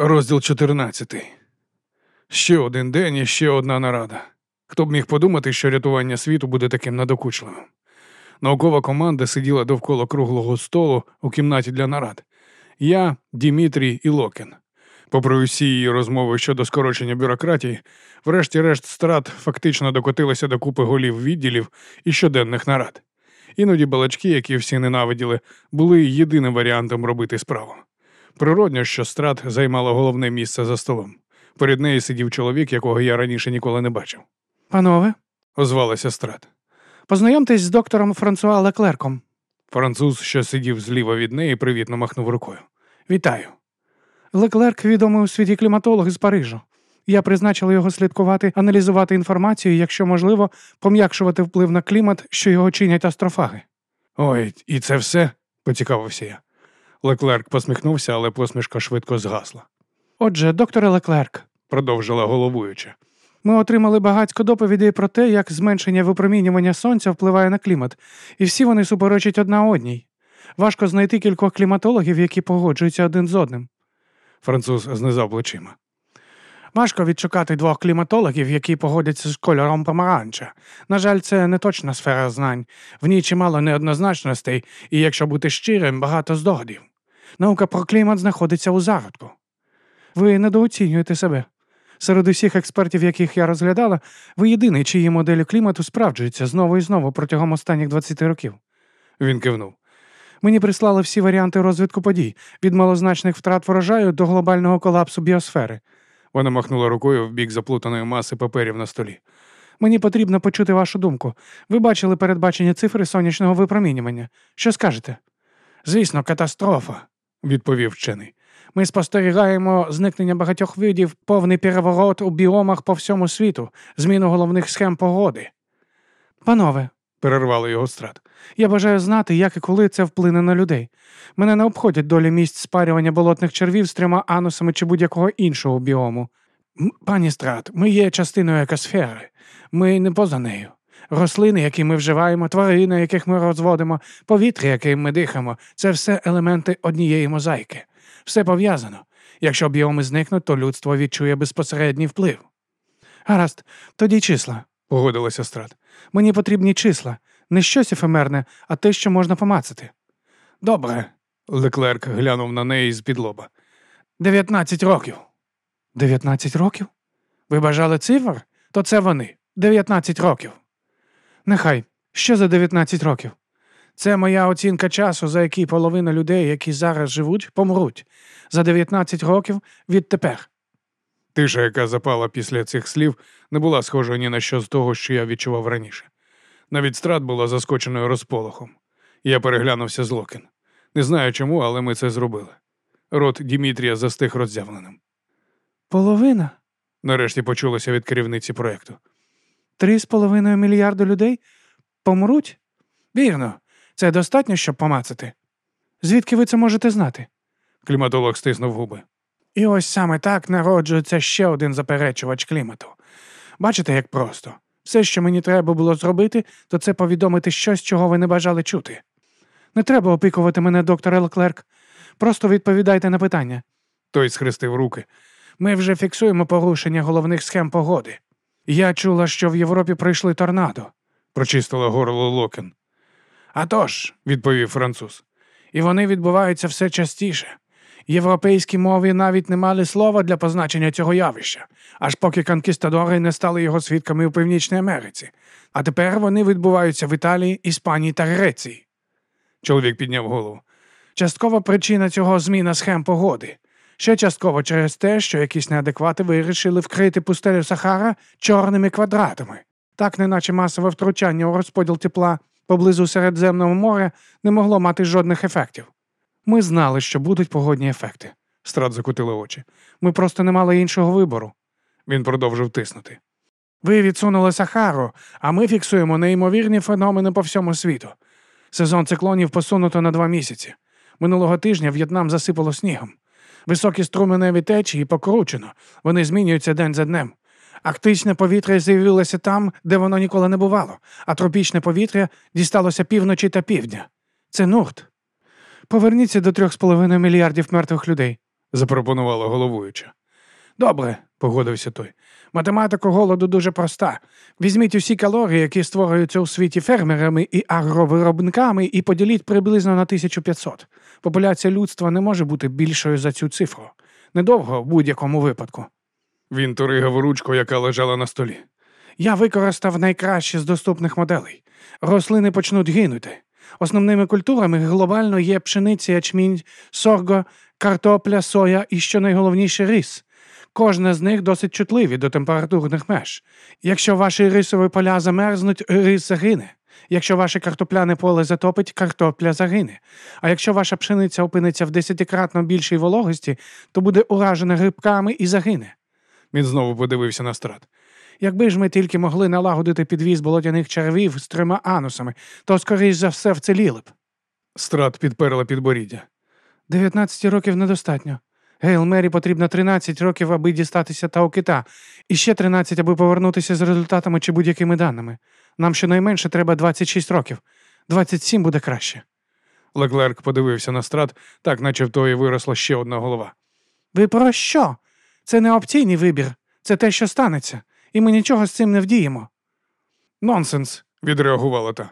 Розділ 14. Ще один день і ще одна нарада. Хто б міг подумати, що рятування світу буде таким надокучливим. Наукова команда сиділа довкола круглого столу у кімнаті для нарад. Я, Дімітрій і Локін. Попри усі її розмови щодо скорочення бюрократії, врешті-решт страт фактично докотилися до купи голів відділів і щоденних нарад. Іноді балачки, які всі ненавиділи, були єдиним варіантом робити справу. Природньо, що страт займала головне місце за столом. Перед нею сидів чоловік, якого я раніше ніколи не бачив. Панове, Озвалася страт. познайомтесь з доктором Франсуа Леклерком. Француз, що сидів зліва від неї, привітно махнув рукою. Вітаю. Леклерк відомий у світі кліматолог із Парижу. Я призначила його слідкувати, аналізувати інформацію, якщо можливо, пом'якшувати вплив на клімат, що його чинять астрофаги. Ой, і це все? поцікавився я. Леклерк посміхнувся, але посмішка швидко згасла. Отже, докторе Леклерк, Продовжила головуюча. ми отримали багатько доповідей про те, як зменшення випромінювання сонця впливає на клімат, і всі вони суперечать одна одній. Важко знайти кількох кліматологів, які погоджуються один з одним. Француз знизав плечима. Важко відшукати двох кліматологів, які погодяться з кольором помаранча. На жаль, це не точна сфера знань. В ній чимало неоднозначностей, і, якщо бути щирим, багато здогадів. Наука про клімат знаходиться у зародку. Ви недооцінюєте себе. Серед усіх експертів, яких я розглядала, ви єдиний, чиї моделі клімату справджуються знову і знову протягом останніх 20 років. Він кивнув. Мені прислали всі варіанти розвитку подій від малозначних втрат врожаю до глобального колапсу біосфери. Вона махнула рукою в бік заплутаної маси паперів на столі. Мені потрібно почути вашу думку. Ви бачили передбачені цифри сонячного випромінювання. Що скажете? Звісно, катастрофа, відповів вчений. Ми спостерігаємо зникнення багатьох видів, повний переворот у біомах по всьому світу, зміну головних схем погоди. Панове, Перервали його страт. я бажаю знати, як і коли це вплине на людей. Мене не обходять долі місць спарювання болотних червів з трьома анусами чи будь-якого іншого біому. Пані Страт, ми є частиною екосфери. Ми не поза нею. Рослини, які ми вживаємо, тварини, яких ми розводимо, повітря, яким ми дихаємо, це все елементи однієї мозаїки. Все пов'язано. Якщо біоми зникнуть, то людство відчує безпосередній вплив. Гаразд, тоді числа. Погодилася страт. Мені потрібні числа, не щось ефемерне, а те, що можна помацати. Добре, Леклерк глянув на неї з-під лоба. 19 років. 19 років? Ви бажали цифр? То це вони. 19 років. Нехай. Що за 19 років? Це моя оцінка часу, за який половина людей, які зараз живуть, помруть. За 19 років відтепер. Тиша, яка запала після цих слів, не була схожа ні на що з того, що я відчував раніше. Навіть страт була заскоченою розполохом. Я переглянувся з Локін. Не знаю чому, але ми це зробили. Рот Дімітрія застиг роззявленим. Половина? Нарешті почулося від керівниці проєкту. Три з половиною мільярду людей помруть? Вірно, це достатньо, щоб помацати. Звідки ви це можете знати? Кліматолог стиснув губи. І ось саме так народжується ще один заперечувач клімату. Бачите, як просто. Все, що мені треба було зробити, то це повідомити щось, чого ви не бажали чути. Не треба опікувати мене, доктор Леклерк. Просто відповідайте на питання. Той схрестив руки. Ми вже фіксуємо порушення головних схем погоди. Я чула, що в Європі пройшли торнадо. Прочистила горло Локін. А тож, Відповів француз. і вони відбуваються все частіше. Європейські мови навіть не мали слова для позначення цього явища, аж поки конкістадори не стали його свідками у Північній Америці. А тепер вони відбуваються в Італії, Іспанії та Греції. Чоловік підняв голову. Часткова причина цього зміна схем погоди. Ще частково через те, що якісь неадеквати вирішили вкрити пустелю Сахара чорними квадратами, так неначе масове втручання у розподіл тепла поблизу Середземного моря не могло мати жодних ефектів. Ми знали, що будуть погодні ефекти. Страт закутили очі. Ми просто не мали іншого вибору. Він продовжив тиснути. Ви відсунули Сахару, а ми фіксуємо неймовірні феномени по всьому світу. Сезон циклонів посунуто на два місяці. Минулого тижня В'єтнам засипало снігом. Високі струменеві течії покручено, вони змінюються день за днем. Арктичне повітря з'явилося там, де воно ніколи не бувало, а тропічне повітря дісталося півночі та півдня. Це нурт. Поверніться до трьох з половиною мільярдів мертвих людей. запропонувала головуюча. Добре, погодився той. Математика голоду дуже проста. Візьміть усі калорії, які створюються у світі фермерами і агровиробниками, і поділіть приблизно на 1500. Популяція людства не може бути більшою за цю цифру. Недовго в будь-якому випадку. Він туригав ручку, яка лежала на столі. Я використав найкраще з доступних моделей. Рослини почнуть гинути. Основними культурами глобально є пшениця, ячмінь, сорго, картопля, соя і, що найголовніше, рис. Кожна з них досить чутливі до температурних меж. Якщо ваші рисові поля замерзнуть, рис загине. Якщо ваше картопляне поле затопить, картопля загине. А якщо ваша пшениця опиниться в десятикратно більшій вологості, то буде уражена грибками і загине. Він знову подивився на страт. Якби ж ми тільки могли налагодити підвіз болотяних червів з трьома анусами, то, скоріш за все, вцеліли б. Страт підперла підборіддя. 19 років недостатньо. Гейл Мері потрібно 13 років, аби дістатися Таукита, і ще 13, аби повернутися з результатами чи будь-якими даними. Нам щонайменше треба 26 років. 27 буде краще. Леклерк подивився на страт, так наче в тої виросла ще одна голова. Ви про що? Це не опційний вибір, це те, що станеться, і ми нічого з цим не вдіємо. Нонсенс, відреагувала та.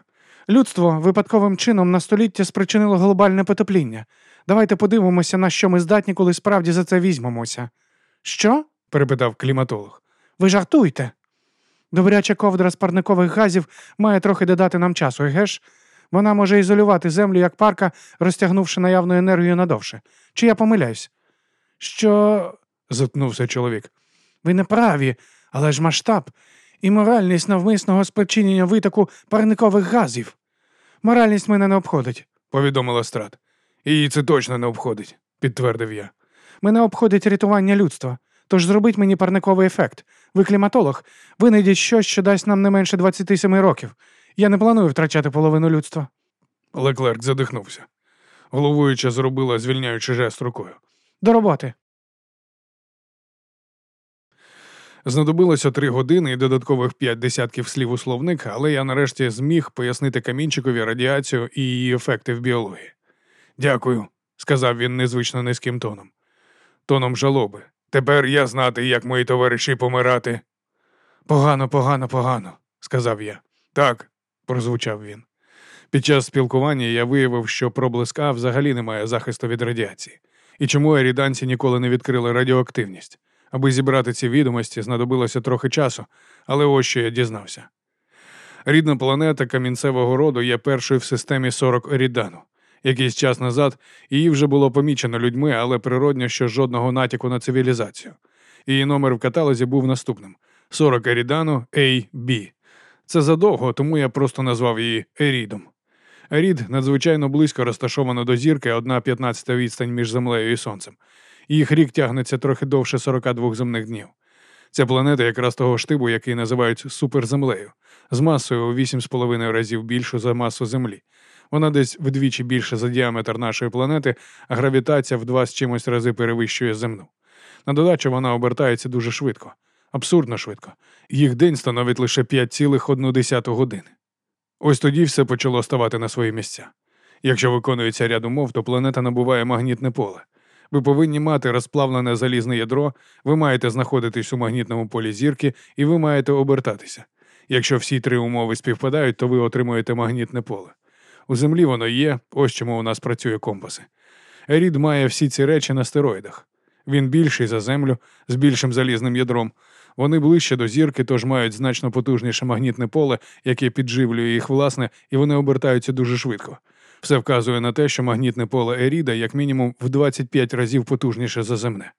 Людство випадковим чином на століття спричинило глобальне потепління. Давайте подивимося, на що ми здатні, коли справді за це візьмемося. Що? перепитав кліматолог. Ви жартуйте. Добряча ковдра з парникових газів має трохи додати нам часу, еге ж? Вона може ізолювати землю як парка, розтягнувши наявну енергію надовше. Чи я помиляюсь? Що. затнувся чоловік. Ви не праві, але ж масштаб і моральність навмисного спричинення витоку парникових газів. Моральність мене не обходить. повідомила страт. Її це точно не обходить, підтвердив я. Мене обходить рятування людства. Тож зробіть мені парниковий ефект. Ви кліматолог, винайдіть щось, що дасть нам не менше 27 років. Я не планую втрачати половину людства. Леклерк задихнувся. Головуюча зробила звільняючи жест рукою. До роботи. Знадобилося три години і додаткових п'ять десятків слів у словник, але я нарешті зміг пояснити камінчикові радіацію і її ефекти в біології. Дякую, сказав він незвично низьким тоном. Тоном жалоби. Тепер я знати, як мої товариші помирати. Погано, погано, погано, сказав я. Так, прозвучав він. Під час спілкування я виявив, що проблиск А взагалі не має захисту від радіації. І чому еріданці ніколи не відкрили радіоактивність. Аби зібрати ці відомості, знадобилося трохи часу, але ось що я дізнався. Рідна планета камінцевого роду є першою в системі 40 Ерідану. Якийсь час назад її вже було помічено людьми, але природньо, що жодного натяку на цивілізацію. Її номер в каталозі був наступним: 40 Ерідану AB. Це задовго, тому я просто назвав її Ерідом. Ерід надзвичайно близько розташовано до зірки, одна п'ятнадцята відстань між Землею і Сонцем. Їх рік тягнеться трохи довше 42 земних днів. Ця планета якраз того штибу, який називають суперземлею, з масою у 8,5 разів більшу за масу Землі. Вона десь вдвічі більше за діаметр нашої планети, а гравітація в два з чимось рази перевищує земну. На додачу вона обертається дуже швидко, абсурдно швидко. Їх день становить лише 5,1 години. Ось тоді все почало ставати на свої місця. Якщо виконується ряд умов, то планета набуває магнітне поле. Ви повинні мати розплавлене залізне ядро, ви маєте знаходитись у магнітному полі зірки і ви маєте обертатися. Якщо всі три умови співпадають, то ви отримуєте магнітне поле. У землі воно є, ось чому у нас працює компаси. Ерід має всі ці речі на стероїдах. Він більший за землю з більшим залізним ядром. Вони ближче до зірки, тож мають значно потужніше магнітне поле, яке підживлює їх власне, і вони обертаються дуже швидко. Все вказує на те, що магнітне поле Еріда як мінімум в 25 разів потужніше за земне.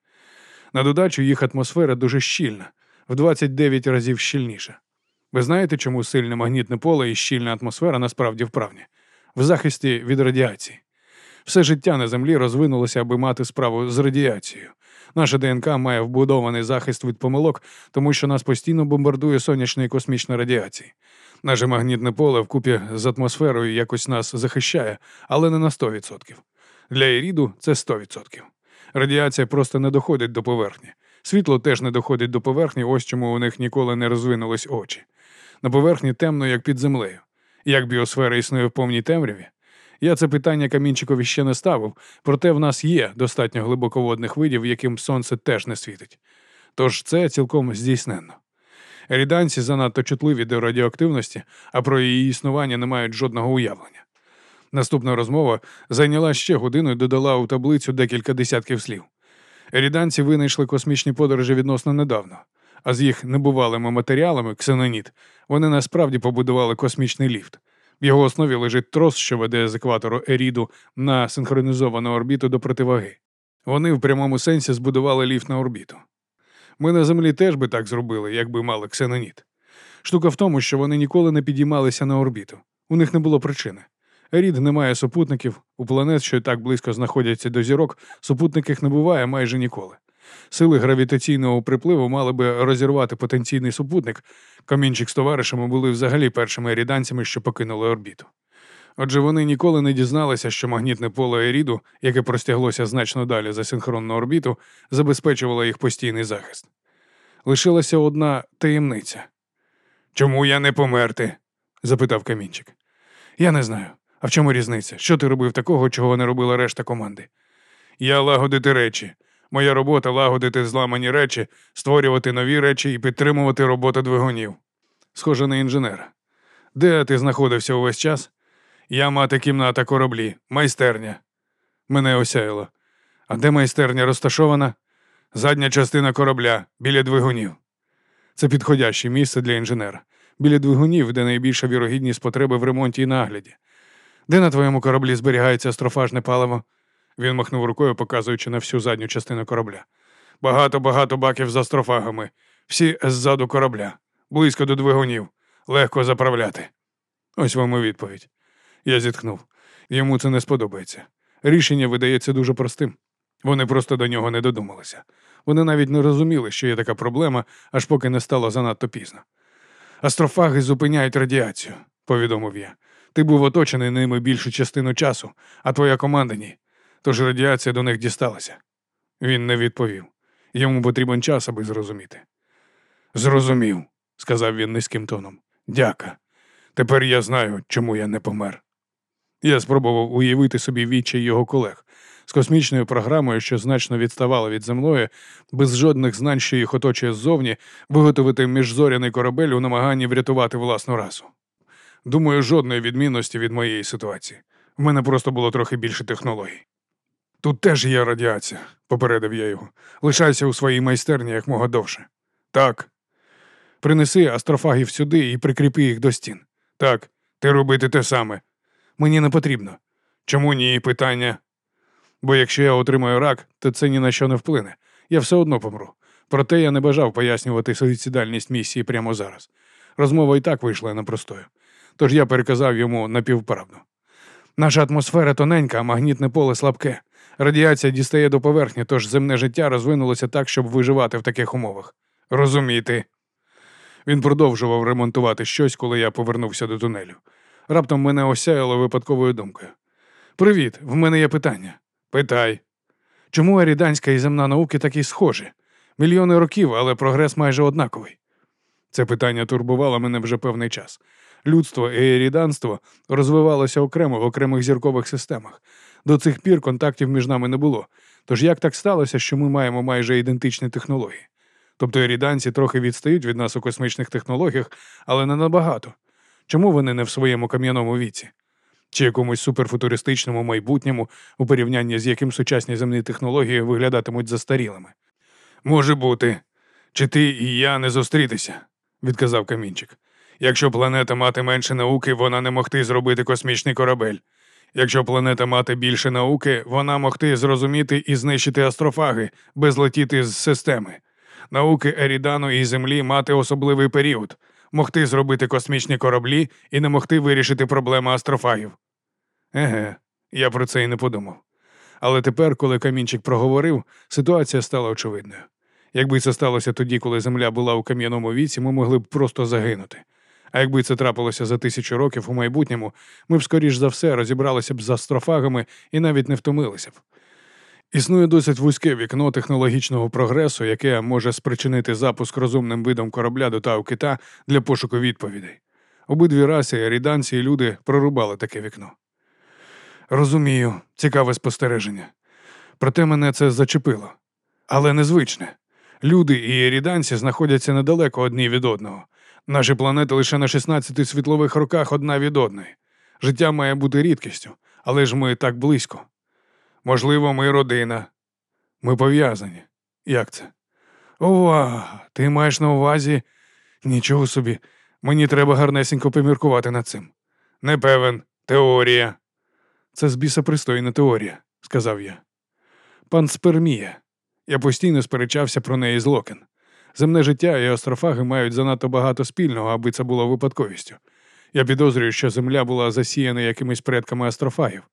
На додачу їх атмосфера дуже щільна, в 29 разів щільніша. Ви знаєте, чому сильне магнітне поле і щільна атмосфера насправді вправні? В захисті від радіації. Все життя на землі розвинулося, аби мати справу з радіацією. Наша ДНК має вбудований захист від помилок, тому що нас постійно бомбардує сонячна і космічна радіація. Наше магнітне поле вкупі з атмосферою якось нас захищає, але не на 100%. Для Іріду це 100%. Радіація просто не доходить до поверхні. Світло теж не доходить до поверхні, ось чому у них ніколи не розвинулись очі. На поверхні темно, як під землею. Як біосфера існує в повній темряві? Я це питання камінчикові ще не ставив, проте в нас є достатньо глибоководних видів, яким сонце теж не світить. Тож це цілком здійсненно. Ріданці занадто чутливі до радіоактивності, а про її існування не мають жодного уявлення. Наступна розмова зайняла ще годину і додала у таблицю декілька десятків слів. Ріданці винайшли космічні подорожі відносно недавно, а з їх небувалими матеріалами ксеноніт вони насправді побудували космічний ліфт. В його основі лежить трос, що веде з екватору Еріду на синхронізовану орбіту до противаги. Вони в прямому сенсі збудували ліфт на орбіту. Ми на землі теж би так зробили, якби мали ксеноніт. Штука в тому, що вони ніколи не підіймалися на орбіту. У них не було причини. Рід не має супутників, у планет, що так близько знаходяться до зірок, супутників не буває майже ніколи. Сили гравітаційного припливу мали би розірвати потенційний супутник. Камінчик з товаришами були взагалі першими еріданцями, що покинули орбіту. Отже, вони ніколи не дізналися, що магнітне поле Еріду, яке простяглося значно далі за синхронну орбіту, забезпечувало їх постійний захист. Лишилася одна таємниця. Чому я не померти? запитав камінчик. Я не знаю. А в чому різниця? Що ти робив такого, чого не робила решта команди? Я лагодити речі. Моя робота лагодити зламані речі, створювати нові речі і підтримувати роботу двигунів. Схоже на інженера. Де ти знаходився увесь час? Я мати кімната кораблі, майстерня. Мене осяяло. А де майстерня розташована? Задня частина корабля, біля двигунів. Це підходяще місце для інженера. Біля двигунів, де найбільша вірогідність потреби в ремонті і нагляді. Де на твоєму кораблі зберігається астрофажне паливо? Він махнув рукою, показуючи на всю задню частину корабля. Багато-багато баків з астрофагами, всі ззаду корабля, близько до двигунів, легко заправляти. Ось вам і відповідь. Я зітхнув. Йому це не сподобається. Рішення видається дуже простим. Вони просто до нього не додумалися. Вони навіть не розуміли, що є така проблема, аж поки не стало занадто пізно. Астрофаги зупиняють радіацію, повідомив я. Ти був оточений ними більшу частину часу, а твоя команда ні. Тож радіація до них дісталася. Він не відповів. Йому потрібен час, аби зрозуміти. Зрозумів, сказав він низьким тоном. Дяка. Тепер я знаю, чому я не помер. Я спробував уявити собі відчай його колег з космічною програмою, що значно відставала від земної, без жодних знань, що їх оточує ззовні, виготовити міжзоряний корабель у намаганні врятувати власну расу. Думаю, жодної відмінності від моєї ситуації. В мене просто було трохи більше технологій. Тут теж є радіація, попередив я його. Лишайся у своїй майстерні як мога довше. Так. Принеси астрофагів сюди і прикріпи їх до стін. Так, ти робити те саме. Мені не потрібно. Чому ні? Питання. Бо якщо я отримаю рак, то це ні на що не вплине. Я все одно помру. Проте я не бажав пояснювати суїцидальність місії прямо зараз. Розмова і так вийшла непростою. Тож я переказав йому напівправду. Наша атмосфера тоненька, а магнітне поле слабке. Радіація дістає до поверхні, тож земне життя розвинулося так, щоб виживати в таких умовах. Розуміти. Він продовжував ремонтувати щось, коли я повернувся до тунелю. Раптом мене осяяло випадковою думкою. Привіт, в мене є питання. Питай. Чому аріданська і земна науки такі схожі? Мільйони років, але прогрес майже однаковий. Це питання турбувало мене вже певний час. Людство і еріданство розвивалося окремо в окремих зіркових системах. До цих пір контактів між нами не було. Тож як так сталося, що ми маємо майже ідентичні технології? Тобто еріданці трохи відстають від нас у космічних технологіях, але не набагато. Чому вони не в своєму кам'яному віці? Чи якомусь суперфутуристичному майбутньому, у порівнянні з яким сучасні земні технології виглядатимуть застарілими? Може бути. Чи ти і я не зустрітися, відказав камінчик. Якщо планета мати менше науки, вона не могти зробити космічний корабель. Якщо планета мати більше науки, вона могти зрозуміти і знищити астрофаги, без летіти з системи. Науки Ерідану і Землі мати особливий період, могти зробити космічні кораблі і не могти вирішити проблему астрофагів. Еге, я про це і не подумав. Але тепер, коли камінчик проговорив, ситуація стала очевидною. Якби це сталося тоді, коли Земля була у кам'яному віці, ми могли б просто загинути. А якби це трапилося за тисячу років у майбутньому, ми б, скоріш за все, розібралися б з астрофагами і навіть не втомилися б. Існує досить вузьке вікно технологічного прогресу, яке може спричинити запуск розумним видом корабля до Тау Кита для пошуку відповідей. Обидві раси, ріданці і люди прорубали таке вікно. Розумію, цікаве спостереження. Проте мене це зачепило. Але незвичне. Люди і еріданці знаходяться недалеко одні від одного. Наші планети лише на 16 світлових роках одна від одної. Життя має бути рідкістю, але ж ми так близько. Можливо, ми родина. Ми пов'язані. Як це? Ова, ти маєш на увазі. Нічого собі, мені треба гарнесенько поміркувати над цим. Не певен, теорія. Це з біса пристойна теорія, сказав я. Панспермія. Я постійно сперечався про неї з Локен. Земне життя і астрофаги мають занадто багато спільного, аби це було випадковістю. Я підозрюю, що Земля була засіяна якимись предками астрофагів,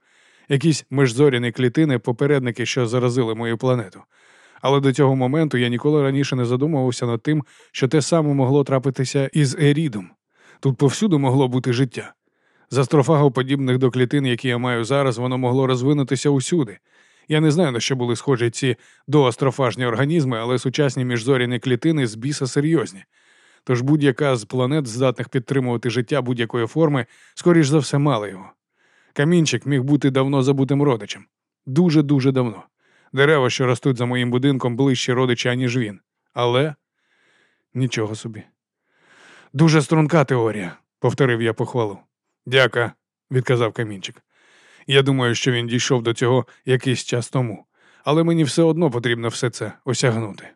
якісь межзоряні клітини, попередники, що заразили мою планету. Але до цього моменту я ніколи раніше не задумувався над тим, що те саме могло трапитися із Ерідом. Тут повсюду могло бути життя. З астрофагоподібних до клітин, які я маю зараз, воно могло розвинутися усюди. Я не знаю, на що були схожі ці доастрофажні організми, але сучасні міжзоряні клітини з біса серйозні. Тож будь-яка з планет, здатних підтримувати життя будь-якої форми, скоріш за все мала його. Камінчик міг бути давно забутим родичем. Дуже-дуже давно. Дерева, що ростуть за моїм будинком, ближче родичі, аніж він. Але нічого собі. Дуже струнка теорія, повторив я похвалу. Дяка, відказав камінчик. Я думаю, що він дійшов до цього якийсь час тому, але мені все одно потрібно все це осягнути.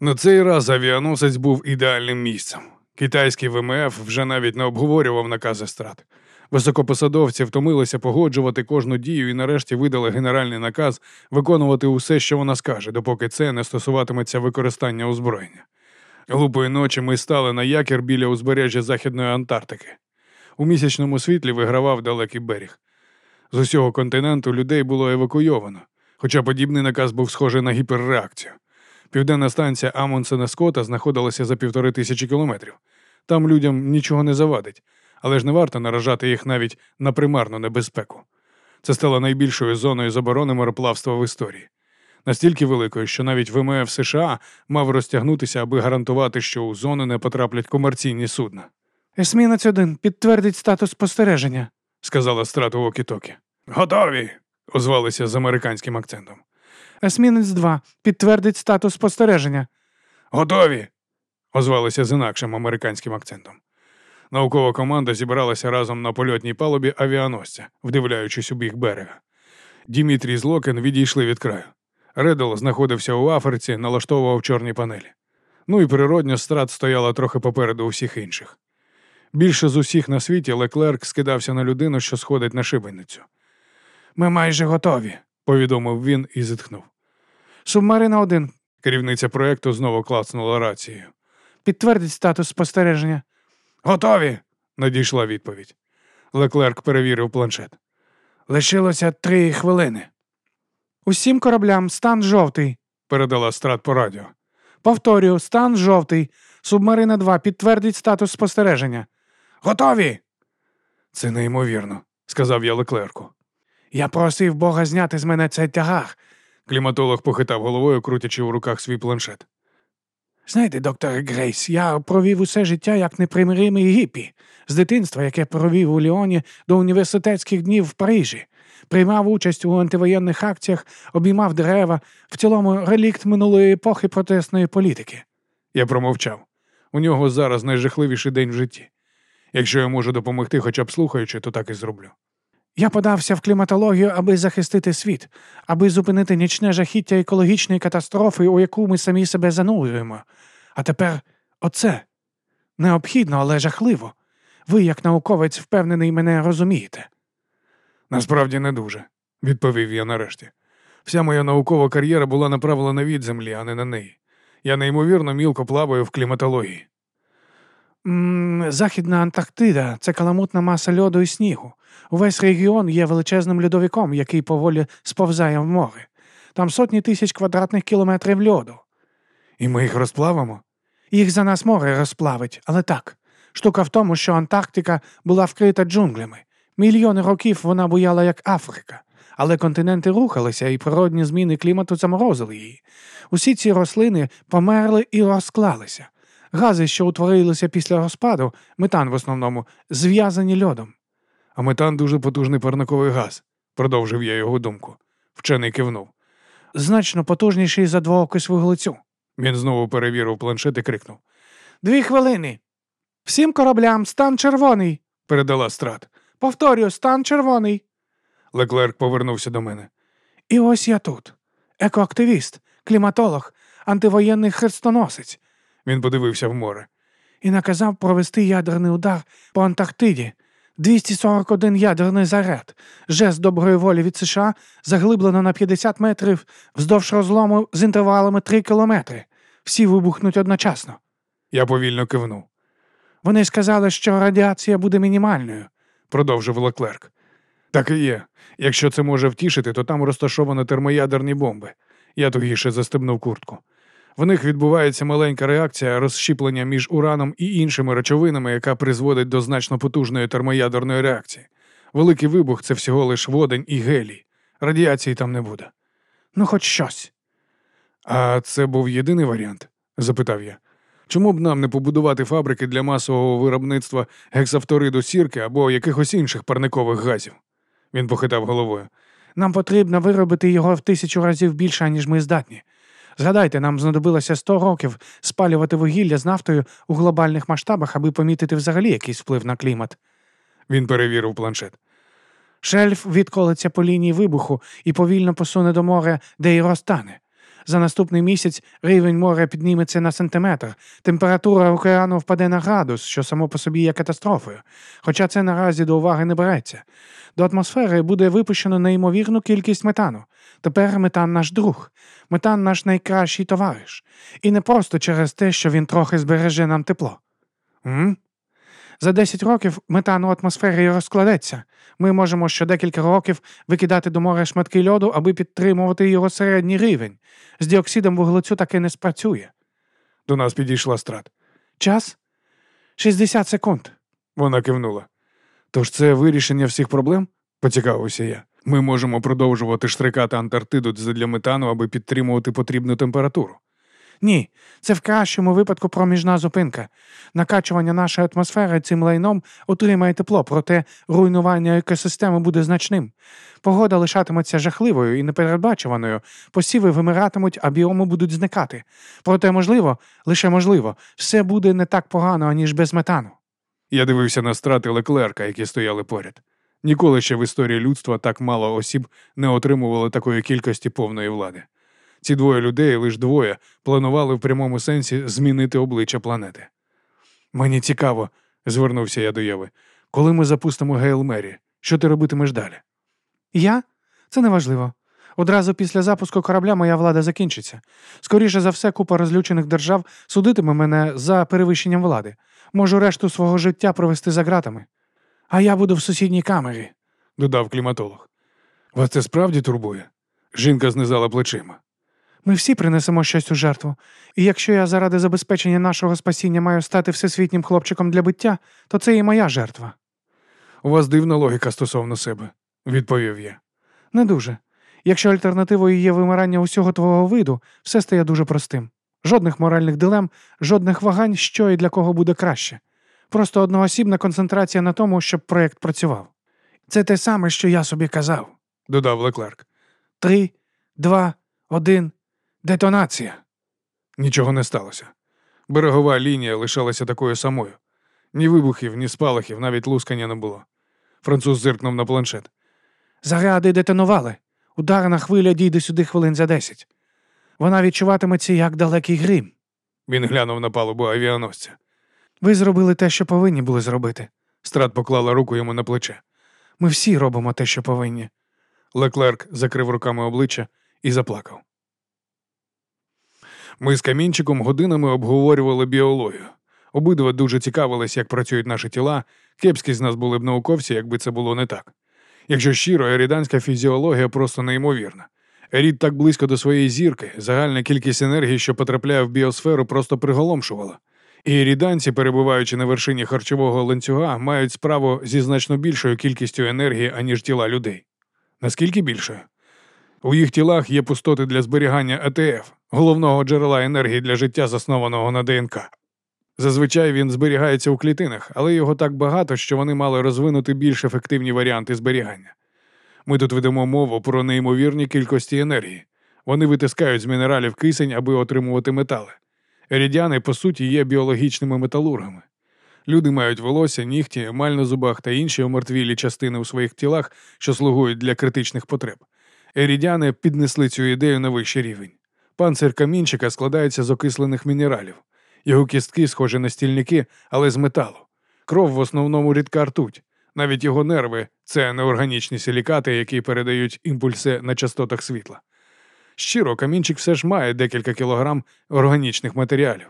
На цей раз авіаносець був ідеальним місцем. Китайський ВМФ вже навіть не обговорював накази страт. Високопосадовці втомилися погоджувати кожну дію і нарешті видали генеральний наказ виконувати усе, що вона скаже, допоки це не стосуватиметься використання озброєння. Глупої ночі ми стали на якір біля узбережжя Західної Антарктики. У місячному світлі вигравав далекий берег. З усього континенту людей було евакуйовано, хоча подібний наказ був схожий на гіперреакцію. Південна станція Амундсена Скотта знаходилася за півтори тисячі кілометрів. Там людям нічого не завадить, але ж не варто наражати їх навіть на примарну небезпеку. Це стало найбільшою зоною заборони мореплавства в історії. Настільки великою, що навіть ВМФ США мав розтягнутися, аби гарантувати, що у зону не потраплять комерційні судна. Есмінець один підтвердить статус спостереження. сказала страту Окітокі. Готові. озвалися з американським акцентом. Есмінець 2 підтвердить статус спостереження. Готові. озвалися з інакшим американським акцентом. Наукова команда зібралася разом на польотній палубі авіаносця, вдивляючись у бік берега. Дімітрій з Локен відійшли від краю. Редл знаходився у Африці, налаштовував чорні панелі. Ну і природньо Стратт стояла трохи попереду усіх інших. Більше з усіх на світі Леклерк скидався на людину, що сходить на шибеницю. Ми майже готові, повідомив він і зітхнув. Субмарина 1 Керівниця проєкту знову клацнула рацією. підтвердить статус спостереження. Готові. надійшла відповідь. Леклерк перевірив планшет. Лишилося три хвилини, Усім кораблям стан жовтий. передала страт по радіо. Повторюю, стан жовтий. Субмарина 2 підтвердить статус спостереження. Готові. Це неймовірно, сказав я Леклерку. Я просив Бога зняти з мене цей тягар. Кліматолог похитав головою, крутячи в руках свій планшет. Знаєте, доктор Грейс, я провів усе життя як непримиримий гіпі, з дитинства, яке провів у Ліоні до університетських днів в Парижі, приймав участь у антивоєнних акціях, обіймав дерева, в цілому релікт минулої епохи протестної політики. Я промовчав. У нього зараз найжахливіший день в житті. Якщо я можу допомогти, хоча б слухаючи, то так і зроблю. Я подався в кліматологію, аби захистити світ, аби зупинити нічне жахіття екологічної катастрофи, у яку ми самі себе занурюємо. А тепер оце необхідно, але жахливо. Ви, як науковець, впевнений, мене розумієте. Насправді не дуже, відповів я нарешті. Вся моя наукова кар'єра була направлена від землі, а не на неї. Я неймовірно мілко плаваю в кліматології. Західна Антарктида це каламутна маса льоду і снігу. Увесь регіон є величезним льодовиком, який поволі сповзає в море. Там сотні тисяч квадратних кілометрів льоду. І ми їх розплавимо? Їх за нас море розплавить, але так. Штука в тому, що Антарктика була вкрита джунглями. Мільйони років вона буяла як Африка. Але континенти рухалися, і природні зміни клімату заморозили її. Усі ці рослини померли і розклалися. Гази, що утворилися після розпаду, метан в основному, зв'язані льодом. А метан дуже потужний парниковий газ, продовжив я його думку. Вчений кивнув. Значно потужніший за двоокись вуглецю. Він знову перевірив планшет і крикнув. Дві хвилини. Всім кораблям стан червоний. Передала страт. Повторюю, стан червоний. Леклерк повернувся до мене. І ось я тут. Екоактивіст, кліматолог, антивоєнний хрестоносець. Він подивився в море. І наказав провести ядерний удар по Антарктиді. 241 ядерний заряд. Жест доброї волі від США заглиблено на 50 метрів вздовж розлому з інтервалами 3 кілометри. Всі вибухнуть одночасно. Я повільно кивнув. Вони сказали, що радіація буде мінімальною. Продовжив Леклерк. Так і є. Якщо це може втішити, то там розташовані термоядерні бомби. Я тугіше застебнув куртку. В них відбувається маленька реакція розщіплення між ураном і іншими речовинами, яка призводить до значно потужної термоядерної реакції. Великий вибух це всього лиш водень і гелій. Радіації там не буде. Ну, хоч щось. А це був єдиний варіант? запитав я. Чому б нам не побудувати фабрики для масового виробництва гексавториду сірки або якихось інших парникових газів? Він похитав головою. Нам потрібно виробити його в тисячу разів більше, ніж ми здатні. Згадайте, нам знадобилося 100 років спалювати вугілля з нафтою у глобальних масштабах, аби помітити взагалі якийсь вплив на клімат. Він перевірив планшет. Шельф відколиться по лінії вибуху і повільно посуне до моря, де й розтане. За наступний місяць рівень моря підніметься на сантиметр, температура океану впаде на градус, що само по собі є катастрофою. Хоча це наразі до уваги не береться. До атмосфери буде випущено неймовірну кількість метану. Тепер метан наш друг, метан наш найкращий товариш. І не просто через те, що він трохи збереже нам тепло. М? За 10 років метан у атмосфері розкладеться. Ми можемо що декілька років викидати до моря шматки льоду, аби підтримувати його середній рівень. З діоксидом вуглецю таки не спрацює. До нас підійшла страт. Час 60 секунд. Вона кивнула. Тож це вирішення всіх проблем? поцікавився я. Ми можемо продовжувати штрикати Антарктиду для метану, аби підтримувати потрібну температуру. Ні, це в кращому випадку проміжна зупинка. Накачування нашої атмосфери цим лайном отримає тепло, проте руйнування екосистеми буде значним. Погода лишатиметься жахливою і непередбачуваною, посіви вимиратимуть, а біоми будуть зникати. Проте, можливо, лише можливо, все буде не так погано, аніж без метану. Я дивився на страти Леклерка, які стояли поряд. Ніколи ще в історії людства так мало осіб не отримували такої кількості повної влади. Ці двоє людей, лише двоє, планували в прямому сенсі змінити обличчя планети. Мені цікаво, звернувся я до Єви, коли ми запустимо Гейл Мері, що ти робитимеш далі? Я? Це неважливо. Одразу після запуску корабля моя влада закінчиться. Скоріше за все, купа розлючених держав судитиме мене за перевищенням влади. Можу решту свого життя провести за ґратами. А я буду в сусідній камері, додав кліматолог. Вас це справді турбує? Жінка знизала плечима. Ми всі принесемо щось у жертву, і якщо я заради забезпечення нашого спасіння маю стати всесвітнім хлопчиком для биття, то це і моя жертва. У вас дивна логіка стосовно себе, відповів я. Не дуже. Якщо альтернативою є вимирання усього твого виду, все стає дуже простим. Жодних моральних дилем, жодних вагань, що і для кого буде краще. Просто одноосібна концентрація на тому, щоб проєкт працював. Це те саме, що я собі казав, додав Леклерк. Три, два, один. Детонація. Нічого не сталося. Берегова лінія лишалася такою самою. Ні вибухів, ні спалахів, навіть лускання не було. Француз зиркнув на планшет. Заряди детонували. Ударна хвиля дійде сюди хвилин за десять. Вона відчуватиметься як далекий грім. Він глянув на палубу авіаносця. Ви зробили те, що повинні були зробити. Страт поклала руку йому на плече. Ми всі робимо те, що повинні. Леклерк закрив руками обличчя і заплакав. Ми з камінчиком годинами обговорювали біологію. Обидва дуже цікавились, як працюють наші тіла. Кепські з нас були б науковці, якби це було не так. Якщо щиро, еріданська фізіологія просто неймовірна. Ерід так близько до своєї зірки, загальна кількість енергії, що потрапляє в біосферу, просто приголомшувала. І еріданці, перебуваючи на вершині харчового ланцюга, мають справу зі значно більшою кількістю енергії, аніж тіла людей. Наскільки більшою? У їх тілах є пустоти для зберігання АТФ, головного джерела енергії для життя, заснованого на ДНК. Зазвичай він зберігається у клітинах, але його так багато, що вони мали розвинути більш ефективні варіанти зберігання. Ми тут ведемо мову про неймовірні кількості енергії. Вони витискають з мінералів кисень, аби отримувати метали. Ерідяни, по суті, є біологічними металургами. Люди мають волосся, нігті, емаль зубах та інші омертвілі частини у своїх тілах, що слугують для критичних потреб. Ерідяни піднесли цю ідею на вищий рівень. Панцир камінчика складається з окислених мінералів. Його кістки схожі на стільники, але з металу. Кров в основному рідка ртуть. Навіть його нерви це неорганічні силікати, які передають імпульси на частотах світла. Щиро, камінчик все ж має декілька кілограм органічних матеріалів.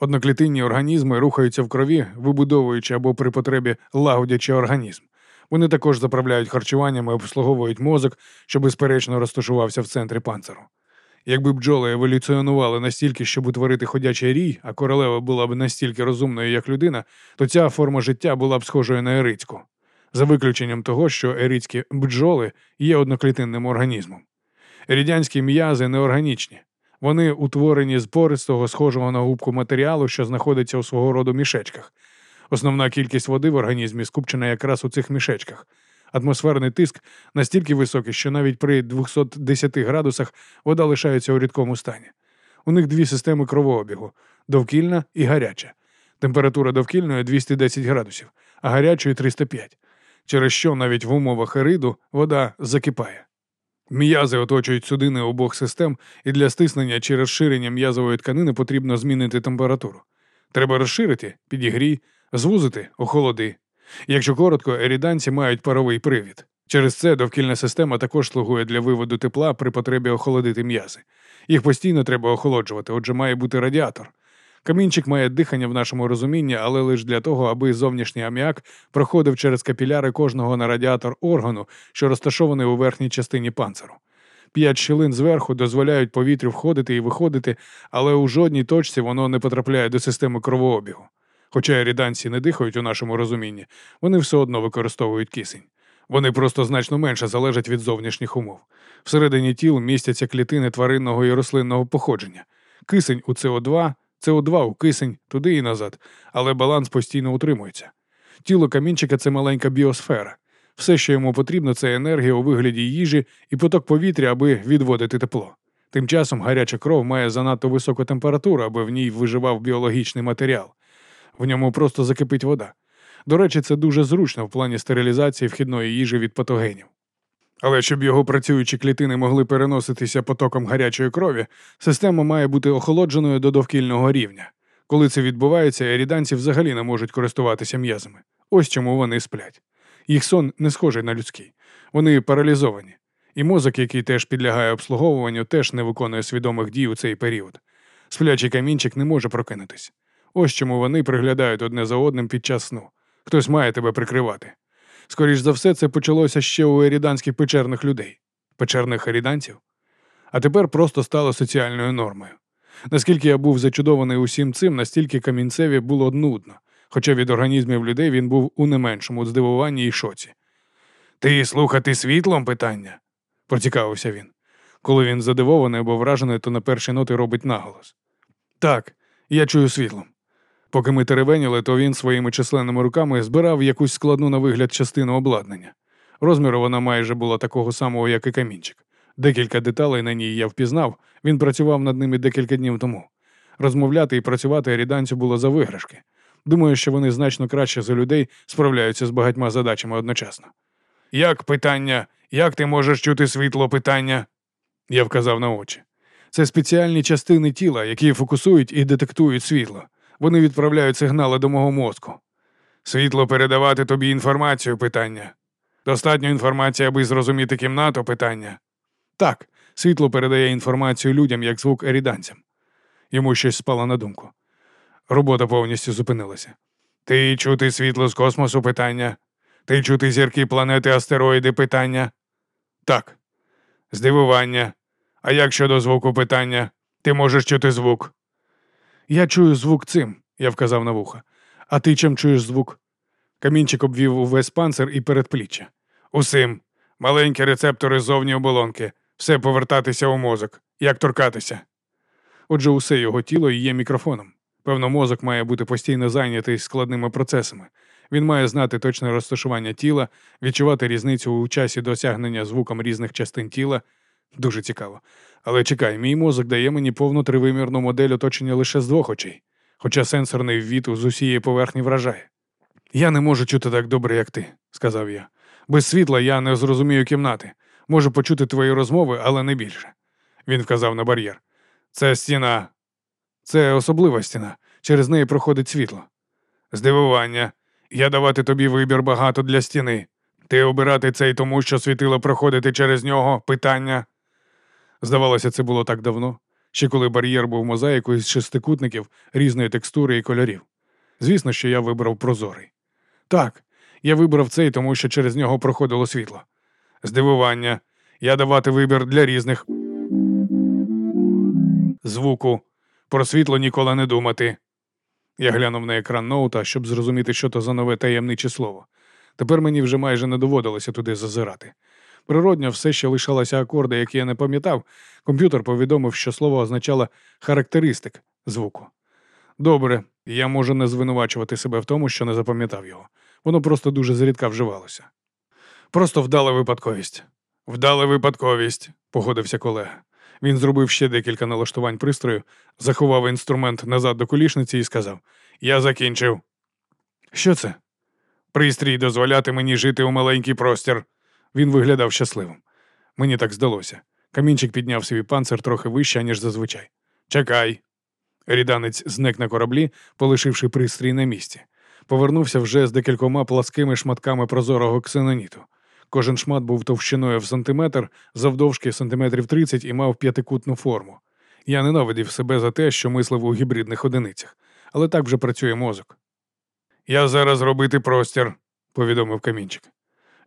Одноклітинні організми рухаються в крові, вибудовуючи або при потребі лагодячи організм. Вони також заправляють харчуванням і обслуговують мозок, що безперечно розташувався в центрі панциру. Якби бджоли еволюціонували настільки, щоб утворити ходячий рій, а королева була б настільки розумною, як людина, то ця форма життя була б схожою на ерицьку, за виключенням того, що ерицькі бджоли є одноклітинним організмом. Ерідянські м'язи неорганічні. Вони утворені з пористого, схожого на губку матеріалу, що знаходиться у свого роду мішечках. Основна кількість води в організмі скупчена якраз у цих мішечках. Атмосферний тиск настільки високий, що навіть при 210 градусах вода лишається у рідкому стані. У них дві системи кровообігу довкільна і гаряча. Температура довкільної 210 градусів, а гарячої 305, через що навіть в умовах ериду вода закипає. М'язи оточують судини обох систем, і для стиснення чи розширення м'язової тканини потрібно змінити температуру. Треба розширити, підігрій, звузити, охолоди. Якщо коротко, еріданці мають паровий привід. Через це довкільна система також слугує для виводу тепла при потребі охолодити м'язи. Їх постійно треба охолоджувати, отже, має бути радіатор. Камінчик має дихання в нашому розумінні, але лише для того, аби зовнішній аміак проходив через капіляри кожного на радіатор органу, що розташований у верхній частині панциру. П'ять щілин зверху дозволяють повітрю входити і виходити, але у жодній точці воно не потрапляє до системи кровообігу. Хоча ріданці не дихають у нашому розумінні, вони все одно використовують кисень. Вони просто значно менше залежать від зовнішніх умов. Всередині тіл містяться клітини тваринного і рослинного походження. Кисень у СО2, СО2 у кисень, туди і назад, але баланс постійно утримується. Тіло камінчика це маленька біосфера. Все, що йому потрібно, це енергія у вигляді їжі і поток повітря, аби відводити тепло. Тим часом гаряча кров має занадто високу температуру, аби в ній виживав біологічний матеріал. В ньому просто закипить вода. До речі, це дуже зручно в плані стерилізації вхідної їжі від патогенів. Але щоб його працюючі клітини могли переноситися потоком гарячої крові, система має бути охолодженою до довкільного рівня. Коли це відбувається, еріданці взагалі не можуть користуватися м'язами. Ось чому вони сплять. Їх сон не схожий на людський. Вони паралізовані. І мозок, який теж підлягає обслуговуванню, теж не виконує свідомих дій у цей період. Сплячий камінчик не може прокинутись. Ось чому вони приглядають одне за одним під час сну. Хтось має тебе прикривати. Скоріш за все, це почалося ще у еріданських печерних людей, печерних еріданців. А тепер просто стало соціальною нормою. Наскільки я був зачудований усім цим, настільки камінцеві було нудно, хоча від організмів людей він був у не меншому здивуванні і шоці. Ти слухати світлом питання? процікавився він. Коли він задивований або вражений, то на перші ноти робить наголос. Так, я чую світлом. Поки ми теревеніли, то він своїми численними руками збирав якусь складну на вигляд частину обладнання. Розміру вона майже була такого самого, як і камінчик. Декілька деталей на ній я впізнав, він працював над ними декілька днів тому. Розмовляти і працювати ріданцю було за виграшки. Думаю, що вони значно краще за людей справляються з багатьма задачами одночасно. Як питання, як ти можеш чути світло питання? Я вказав на очі. Це спеціальні частини тіла, які фокусують і детектують світло. Вони відправляють сигнали до мого мозку. Світло передавати тобі інформацію питання. Достатньо інформації, аби зрозуміти кімнату питання. Так, світло передає інформацію людям, як звук еріданцям. Йому щось спало на думку. Робота повністю зупинилася. Ти чути світло з космосу питання? Ти чути зірки планети, астероїди питання? Так. Здивування. А як щодо звуку питання? Ти можеш чути звук? Я чую звук цим, я вказав на вуха. А ти чим чуєш звук? Камінчик обвів увесь панцир і передпліччя. Усим. Маленькі рецептори зовні оболонки. Все повертатися у мозок. Як торкатися. Отже, усе його тіло є мікрофоном. Певно, мозок має бути постійно зайнятий складними процесами. Він має знати точне розташування тіла, відчувати різницю у часі досягнення звуком різних частин тіла. Дуже цікаво. Але чекай, мій мозок дає мені повну тривимірну модель оточення лише з двох очей, хоча сенсорний ввід з усієї поверхні вражає. Я не можу чути так добре, як ти, сказав я. Без світла я не зрозумію кімнати. Можу почути твої розмови, але не більше. Він вказав на бар'єр. Це стіна. Це особлива стіна. Через неї проходить світло. Здивування. Я давати тобі вибір багато для стіни. Ти обирати цей тому, що світило проходити через нього питання. Здавалося, це було так давно, ще коли бар'єр був мозаїкою з шестикутників різної текстури і кольорів. Звісно, що я вибрав прозорий. Так, я вибрав цей, тому що через нього проходило світло. Здивування. Я давати вибір для різних звуку. Про світло ніколи не думати. Я глянув на екран ноута, щоб зрозуміти, що то за нове таємниче слово. Тепер мені вже майже не доводилося туди зазирати. Природньо все ще лишалися акорди, які я не пам'ятав. Комп'ютер повідомив, що слово означало характеристик звуку. Добре, я можу не звинувачувати себе в тому, що не запам'ятав його. Воно просто дуже зрідка вживалося. Просто вдала випадковість. Вдала випадковість, погодився колега. Він зробив ще декілька налаштувань пристрою, заховав інструмент назад до колішниці і сказав: Я закінчив. Що це? Пристрій дозволяти мені жити у маленький простір. Він виглядав щасливим. Мені так здалося. Камінчик підняв свій панцир трохи вище, ніж зазвичай. Чекай. Ріданець зник на кораблі, полишивши пристрій на місці. Повернувся вже з декількома пласкими шматками прозорого ксеноніту. Кожен шмат був товщиною в сантиметр, завдовжки сантиметрів 30 і мав п'ятикутну форму. Я ненавидів себе за те, що мислив у гібридних одиницях, але так вже працює мозок. Я зараз робити простір, повідомив камінчик.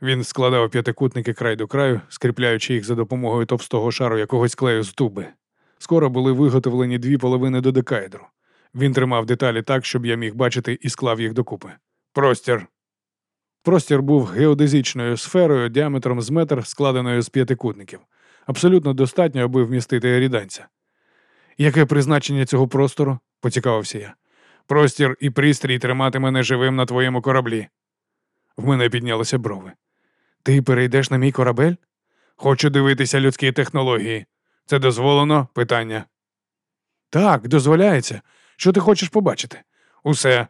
Він складав п'ятикутники край до краю, скріпляючи їх за допомогою товстого шару якогось клею з туби. Скоро були виготовлені дві половини до декаедру. Він тримав деталі так, щоб я міг бачити і склав їх докупи. Простір. Простір був геодезичною сферою діаметром з метр, складеною з п'ятикутників. Абсолютно достатньо, аби вмістити ріданця. Яке призначення цього простору? поцікавився я. Простір і пристрій тримати мене живим на твоєму кораблі. В мене піднялися брови. Ти перейдеш на мій корабель? Хочу дивитися людські технології. Це дозволено? Питання. Так, дозволяється. Що ти хочеш побачити? Усе.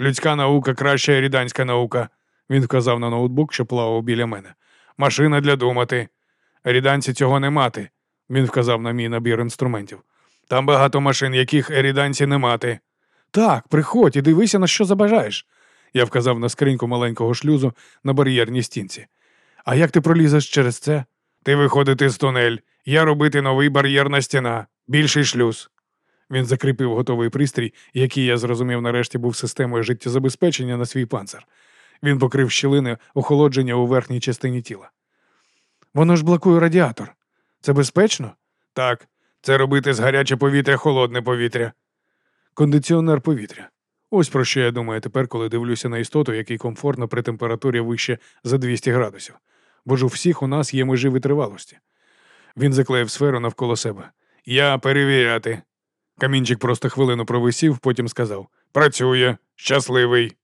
Людська наука краща ріданська наука. Він вказав на ноутбук, що плавав біля мене. Машина для думати. Ріданці цього не мати. Він вказав на мій набір інструментів. Там багато машин, яких ріданці не мати. Так, приходь і дивися, на що забажаєш. Я вказав на скриньку маленького шлюзу на бар'єрній стінці. А як ти пролізеш через це? Ти виходити з тунель, я робити новий бар'єрна стіна, більший шлюз. Він закріпив готовий пристрій, який я зрозумів нарешті був системою життєзабезпечення на свій панцир. Він покрив щілини охолодження у верхній частині тіла. Воно ж блокує радіатор. Це безпечно? Так. Це робити з гаряче повітря холодне повітря. Кондиціонер повітря. Ось про що я думаю тепер, коли дивлюся на істоту, який комфортно при температурі вище за 200 градусів. Бо ж у всіх у нас є межі витривалості. Він заклеїв сферу навколо себе. Я перевіряти. Камінчик просто хвилину провисів, потім сказав Працює, щасливий.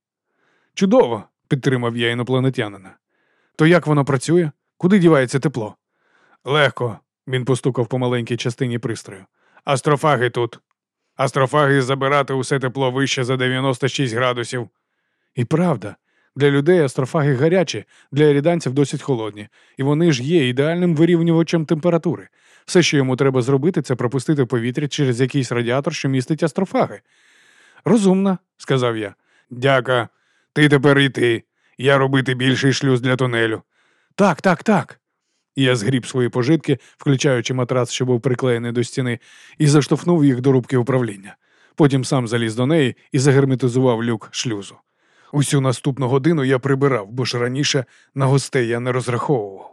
Чудово, підтримав я інопланетянина. То як воно працює? Куди дівається тепло? Легко, він постукав по маленькій частині пристрою. Астрофаги тут. Астрофаги забирати усе тепло вище за 96 градусів. І правда, для людей астрофаги гарячі, для ріданців досить холодні, і вони ж є ідеальним вирівнювачем температури. Все, що йому треба зробити, це пропустити повітря через якийсь радіатор, що містить астрофаги. Розумно, сказав я. Дяка. Ти тепер йти. Я робити більший шлюз для тунелю. Так, так, так. Я згріб свої пожитки, включаючи матрац, що був приклеєний до стіни, і заштовхнув їх до рубки управління. Потім сам заліз до неї і загерметизував люк шлюзу. Усю наступну годину я прибирав, бо ж раніше на гостей я не розраховував.